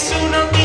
es uno que